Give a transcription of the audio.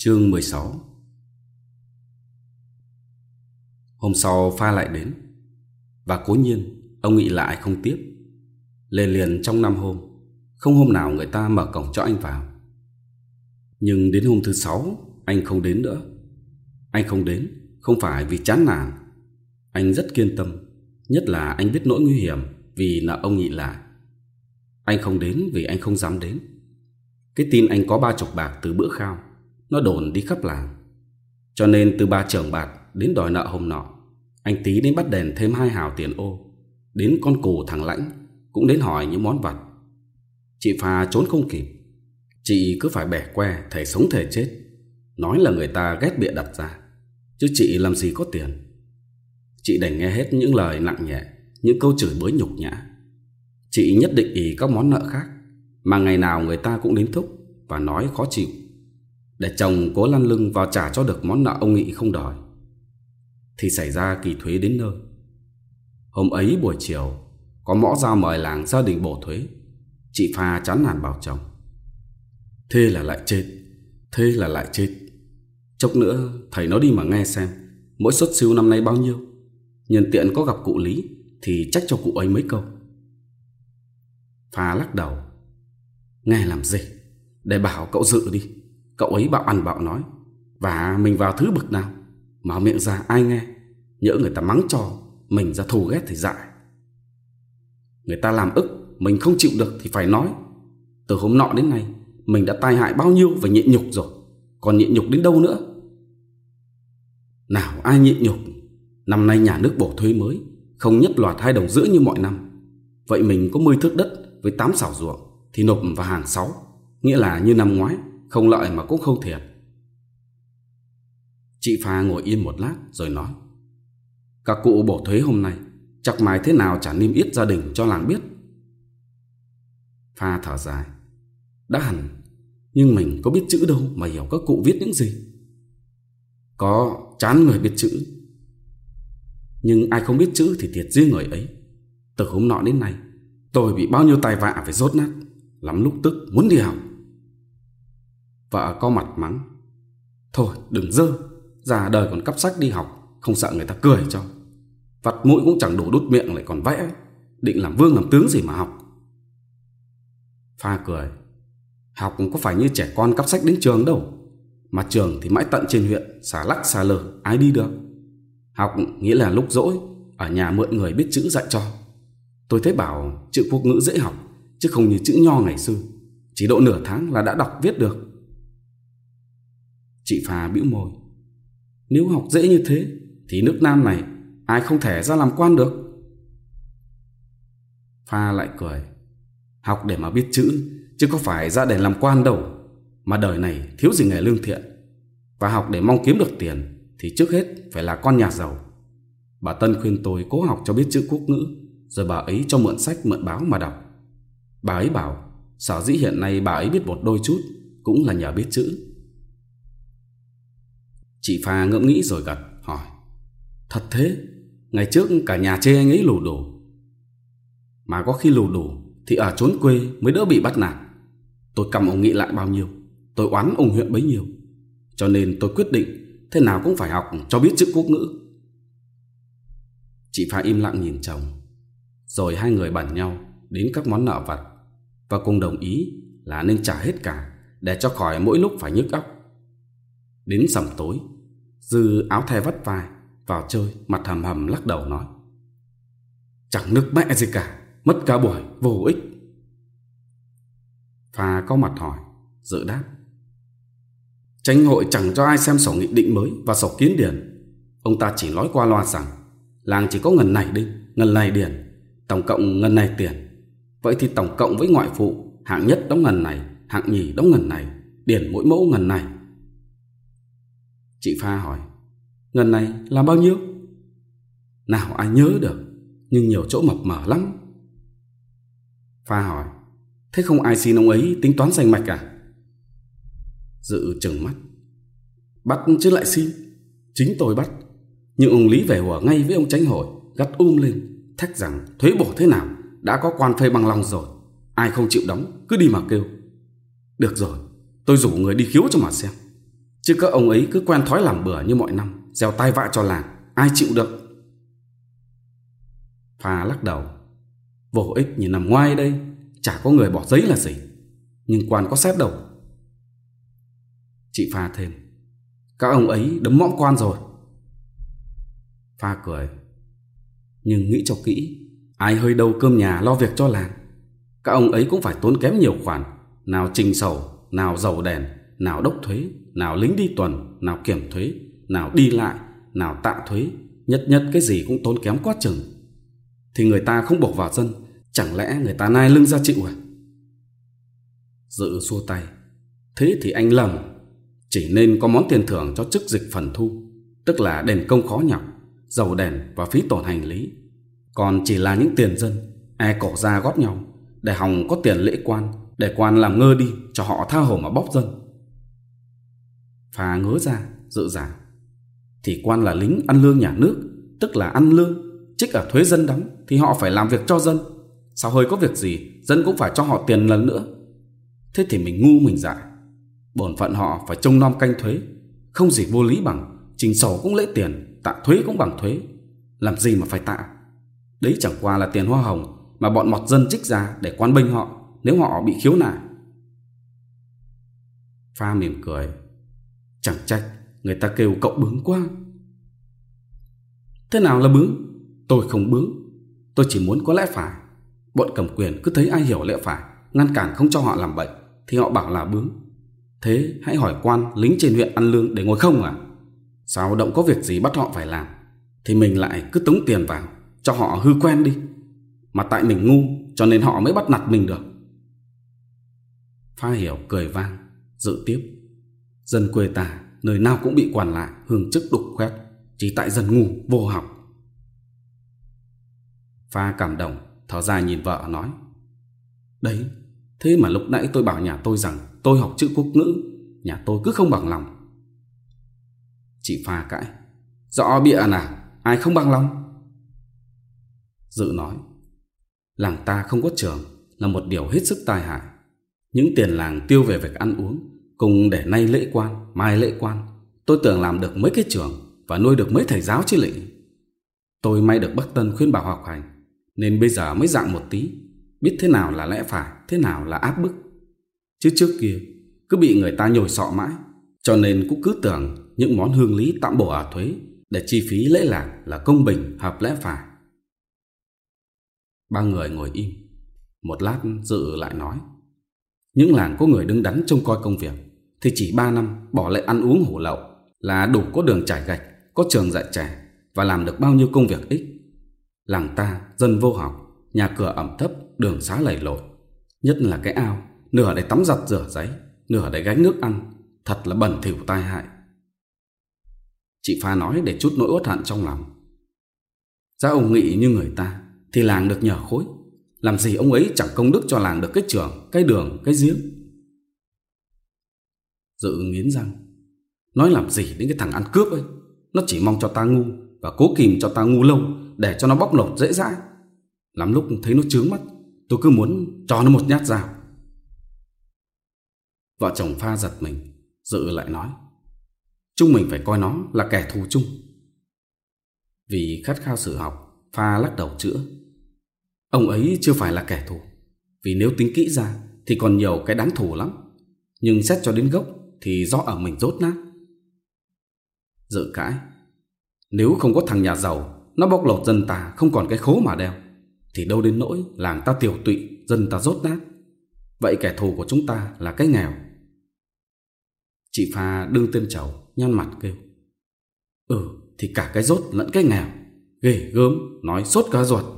Chương 16 Hôm sau pha lại đến, Và cố nhiên ông nghị lại không tiếp Lên liền trong năm hôm, Không hôm nào người ta mở cổng cho anh vào. Nhưng đến hôm thứ sáu, Anh không đến nữa. Anh không đến Không phải vì chán nản. Anh rất kiên tâm, Nhất là anh biết nỗi nguy hiểm Vì nợ ông nghị lại Anh không đến vì anh không dám đến. Cái tin anh có ba chục bạc từ bữa khao nó đồn đi khắp làng. Cho nên từ ba trưởng bạc đến đòi nợ hôm nọ, Anh tí đến bắt đền thêm hai hào tiền ô, Đến con cù thằng Lãnh Cũng đến hỏi những món vật Chị Phà trốn không kịp. Chị cứ phải bẻ que Thể sống thể chết. Nói là người ta ghét bịa đặt ra, Chứ chị làm gì có tiền. Chị đành nghe hết những lời nặng nhẹ, Những câu chửi bới nhục nhã. Chị nhất định ý các món nợ khác, Mà ngày nào người ta cũng đến thúc Và nói khó chịu để chồng cố lăn lưng vào trả cho được món nợ ông Nghị không đòi. Thì xảy ra kỳ thuế đến nơi. Hôm ấy buổi chiều, có mõ ra mời làng gia đình bổ thuế. Chị Pha chán nản bảo chồng. Thế là lại chết, thế là lại chết. Chốc nữa, thầy nó đi mà nghe xem, mỗi suất siêu năm nay bao nhiêu. Nhân tiện có gặp cụ Lý, thì trách cho cụ ấy mấy câu. Pha lắc đầu. Nghe làm gì? Để bảo cậu dự đi. Cậu ấy bạo ăn bạo nói, Và mình vào thứ bực nào Mà miệng ra ai nghe, Nhỡ người ta mắng cho Mình ra thù ghét thì dại. Người ta làm ức, Mình không chịu được thì phải nói, Từ hôm nọ đến nay, Mình đã tai hại bao nhiêu về nhịn nhục rồi, Còn nhịn nhục đến đâu nữa? Nào, ai nhịn nhục? Năm nay nhà nước bổ thuế mới, Không nhất loạt hai đồng rưỡi như mọi năm. Vậy mình có 10 thước đất với 8 xảo ruộng, Thì nộp vào hàng 6 Nghĩa là như năm ngoái không lợi mà cũng không thiệt. Chị Pha ngồi yên một lát rồi nói. Các cụ bỏ thuế hôm nay, chắc mãi thế nào chả niêm yết gia đình cho làng biết. Pha thở dài. Đã hẳn, nhưng mình có biết chữ đâu mà hiểu các cụ viết những gì. Có, chán người biết chữ. Nhưng ai không biết chữ thì thiệt riêng người ấy. Từ hôm nọ đến nay, tôi bị bao nhiêu tai vạ phải rốt nát. Lắm lúc tức muốn đi học Vợ có mặt mắng. Thôi, đừng dơ. Già đời còn cắp sách đi học, Không sợ người ta cười cho. Vặt mũi cũng chẳng đủ đút miệng lại còn vẽ. Định làm vương làm tướng gì mà học. Pha cười. Học cũng có phải như trẻ con cắp sách đến trường đâu. Mà trường thì mãi tận trên huyện Xả lắc xả lờ ai đi được. Học nghĩa là lúc rỗi Ở nhà mượn người biết chữ dạy cho. Tôi thấy bảo chữ quốc ngữ dễ học, Chứ không như chữ nho ngày xưa. Chỉ độ nửa tháng là đã đọc viết được. Chị Phà bĩu môi. Nếu học dễ như thế, Thì nước Nam này ai không thể ra làm quan được? Pha lại cười. Học để mà biết chữ, Chứ có phải ra để làm quan đâu, Mà đời này thiếu gì nghề lương thiện. Và học để mong kiếm được tiền, Thì trước hết phải là con nhà giàu. Bà Tân khuyên tôi cố học cho biết chữ quốc ngữ, Rồi bà ấy cho mượn sách, mượn báo mà đọc. Bà ấy bảo, Sở dĩ hiện nay bà ấy biết một đôi chút, Cũng là nhờ biết chữ. Chị Phà ngẫm nghĩ rồi gật, hỏi, Thật thế? Ngày trước cả nhà chê anh ấy lù đủ Mà có khi lù đủ Thì ở chốn quê mới đỡ bị bắt nạt. Tôi cầm ông Nghị lại bao nhiêu, Tôi oán ông huyện bấy nhiêu. Cho nên tôi quyết định Thế nào cũng phải học cho biết chữ quốc ngữ. Chị Phà im lặng nhìn chồng. Rồi hai người bàn nhau Đến các món nợ vặt Và cùng đồng ý là nên trả hết cả Để cho khỏi mỗi lúc phải nhức óc. Đến sầm tối Dư áo thè vắt vai Vào chơi mặt hầm hầm lắc đầu nói. Chẳng nước mẹ gì cả Mất cả buổi vô ích. Pha có mặt hỏi Dự đáp. Tranh hội chẳng cho ai xem sổ nghị định mới Và sổ kiến điển. Ông ta chỉ nói qua loa rằng Làng chỉ có ngần này đinh, ngần này điển Tổng cộng ngần này tiền. Vậy thì tổng cộng với ngoại phụ Hạng nhất đóng ngần này, hạng nhì đóng ngần này Điển mỗi mẫu ngần này. Chị Pha hỏi Lần này làm bao nhiêu? Nào ai nhớ được, nhưng nhiều chỗ mập mờ lắm. Pha hỏi, thế không ai xin ông ấy tính toán danh mạch à? Dự chừng mắt. Bắt chứ lại xin, chính tôi bắt. Nhưng ông Lý về hùa ngay với ông tránh hội, gắt um lên, thách rằng thuế bổ thế nào, đã có quan phê bằng lòng rồi. Ai không chịu đóng, cứ đi mà kêu. Được rồi, tôi rủ người đi khiếu cho mà xem. Chứ các ông ấy cứ quen thói làm bừa như mọi năm Gieo tai vạ cho làng Ai chịu được? Phà lắc đầu. Vô ích như nằm ngoài đây Chả có người bỏ giấy là gì. Nhưng quan có xét đâu. Chị Phà thêm. Các ông ấy đấm mõm quan rồi. Phà cười. Nhưng nghĩ cho kỹ Ai hơi đâu cơm nhà lo việc cho làng. Các ông ấy cũng phải tốn kém nhiều khoản Nào trình sầu, nào dầu đèn nào đốc thuế, nào lính đi tuần, nào kiểm thuế, nào đi lại, nào tạ thuế, nhất nhất cái gì cũng tốn kém quá chừng. Thì người ta không buộc vào dân, chẳng lẽ người ta nai lưng ra chịu à? Dự xua tay, thế thì anh lầm, chỉ nên có món tiền thưởng cho chức dịch phần thu, tức là đền công khó nhọc, dầu đèn và phí tổn hành lý. Còn chỉ là những tiền dân, e ai cổ ra góp nhau, để hòng có tiền lễ quan, để quan làm ngơ đi cho họ tha hồ mà bóp dân. Phà ngứa ra, dự giả. Thì quan là lính ăn lương nhà nước, tức là ăn lương, trích ở thuế dân đóng, thì họ phải làm việc cho dân. Sao hơi có việc gì, dân cũng phải cho họ tiền lần nữa. Thế thì mình ngu mình dại. Bổn phận họ phải trông nom canh thuế, không gì vô lý bằng, trình sổ cũng lấy tiền, tạ thuế cũng bằng thuế. Làm gì mà phải tạ? Đấy chẳng qua là tiền hoa hồng mà bọn mọt dân trích ra để quan binh họ nếu họ bị khiếu nại. Pha mỉm cười, Chẳng trách, người ta kêu cậu bướng quá. Thế nào là bướng? Tôi không bướng. Tôi chỉ muốn có lẽ phải. Bọn cầm quyền cứ thấy ai hiểu lẽ phải, Ngăn cản không cho họ làm bệnh Thì họ bảo là bướng. Thế hãy hỏi quan lính trên huyện ăn lương để ngồi không à? Sao động có việc gì bắt họ phải làm? Thì mình lại cứ tống tiền vào, Cho họ hư quen đi. Mà tại mình ngu, cho nên họ mới bắt nạt mình được. Pha hiểu cười vang, Dự tiếp. Dân quê ta nơi nào cũng bị quản lại, hưởng chức đục khoét, chỉ tại dân ngu, vô học. Pha cảm động, thở dài nhìn vợ nói, Đấy, thế mà lúc nãy tôi bảo nhà tôi rằng tôi học chữ quốc ngữ, nhà tôi cứ không bằng lòng. Chị Pha cãi, Rõ bịa nào ai không bằng lòng. Dự nói, Làng ta không có trường là một điều hết sức tai hại. Những tiền làng tiêu về việc ăn uống Cùng để nay lễ quan, mai lễ quan, tôi tưởng làm được mấy cái trường và nuôi được mấy thầy giáo chứ lị. Tôi may được Bắc Tân khuyên bảo học hành, nên bây giờ mới dạng một tí, biết thế nào là lẽ phải, thế nào là áp bức. Chứ trước kia, cứ bị người ta nhồi sọ mãi, cho nên cũng cứ tưởng những món hương lý tạm bổ ở thuế để chi phí lễ lạc là công bình, hợp lẽ phải. Ba người ngồi im, một lát dự lại nói. Những làng có người đứng đắn trông coi công việc thì chỉ 3 năm bỏ lại ăn uống hủ lậu là đủ có đường trải gạch, có trường dạy trẻ và làm được bao nhiêu công việc ích. Làng ta, dân vô học, nhà cửa ẩm thấp, đường xá lầy lội. Nhất là cái ao, nửa để tắm giặt rửa giấy, nửa để gánh nước ăn, thật là bẩn thỉu tai hại. Chị Pha nói để chút nỗi uất hận trong lòng. Ra ông nghĩ như người ta, thì làng được nhờ khối. Làm gì ông ấy chẳng công đức cho làng được cái trường, cái đường, cái giếng. Dự nghiến răng Nói làm gì đến cái thằng ăn cướp ấy? Nó chỉ mong cho ta ngu Và cố kìm cho ta ngu lâu Để cho nó bóc lột dễ dãi. Lắm lúc thấy nó trướng mắt, Tôi cứ muốn cho nó một nhát dao. Vợ chồng pha giật mình Dự lại nói, Chúng mình phải coi nó là kẻ thù chung. Vì khát khao sự học, Pha lắc đầu chữa, Ông ấy chưa phải là kẻ thù, Vì nếu tính kỹ ra Thì còn nhiều cái đáng thù lắm. Nhưng xét cho đến gốc thì do ở mình rốt nát. Dự cãi, nếu không có thằng nhà giàu, nó bóc lột dân ta không còn cái khố mà đeo, thì đâu đến nỗi làng ta tiểu tụy, dân ta rốt nát. Vậy kẻ thù của chúng ta là cái nghèo. Chị Pha đương tên chầu, nhăn mặt kêu. Ừ, thì cả cái rốt lẫn cái nghèo, ghê gớm, nói sốt cả ruột.